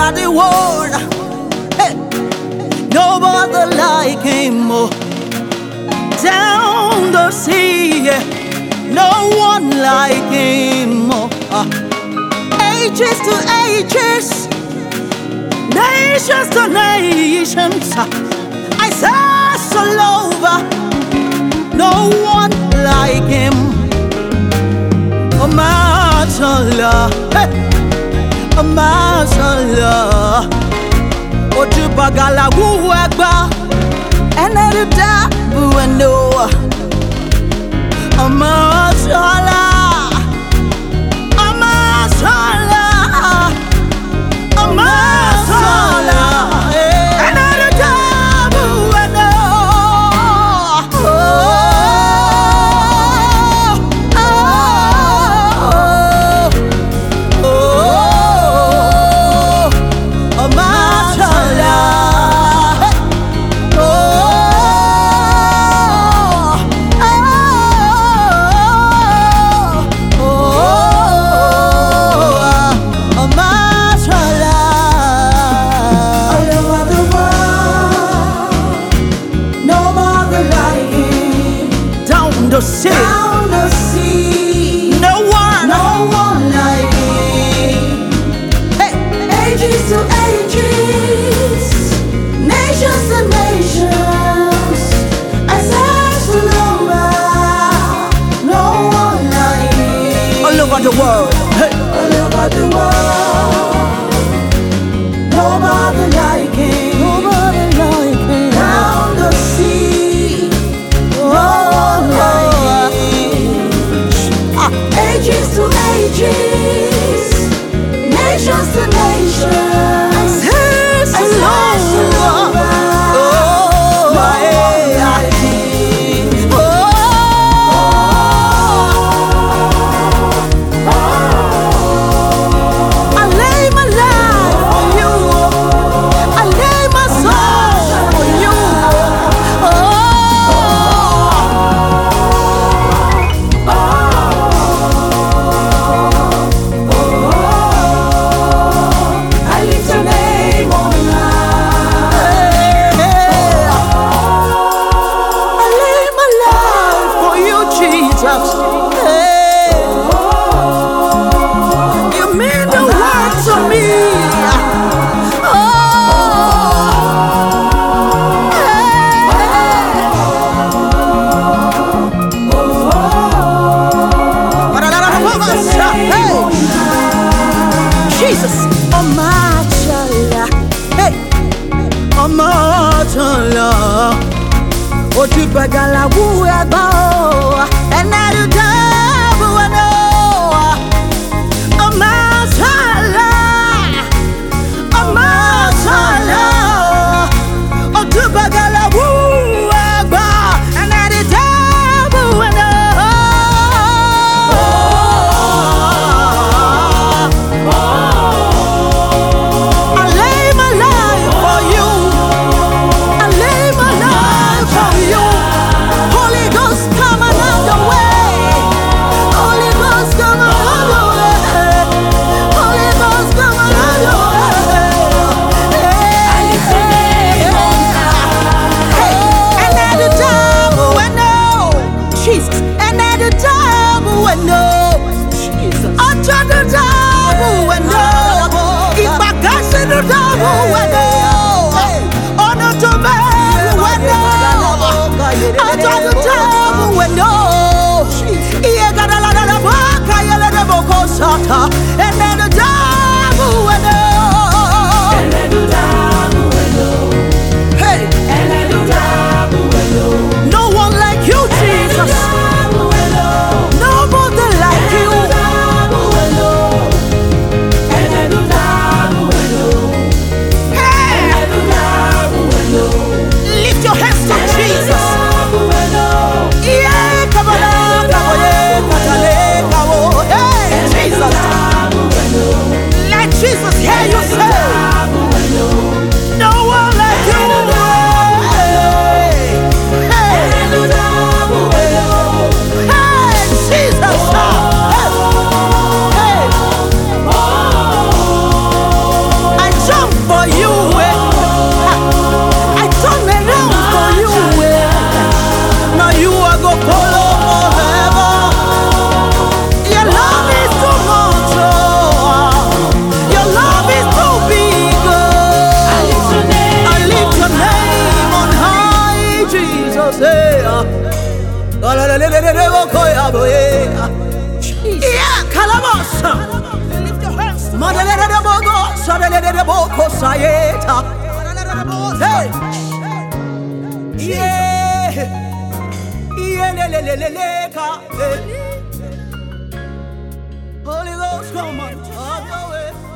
nobody worn. Hey, nobody like him more. Down the sea, yeah, no one like him more. Uh, ages to ages, nations to nations. Uh, I saw all over, no one like him. Oh, my Allah. Hey. bagala wuhu agba ẹnẹrìndà buwendo ọmọ. sei. claps. Hey. You mean the world to me. Oh. Hey. hey. Jesus, oh my oh. Father, tell me when Holy Ghost, come on.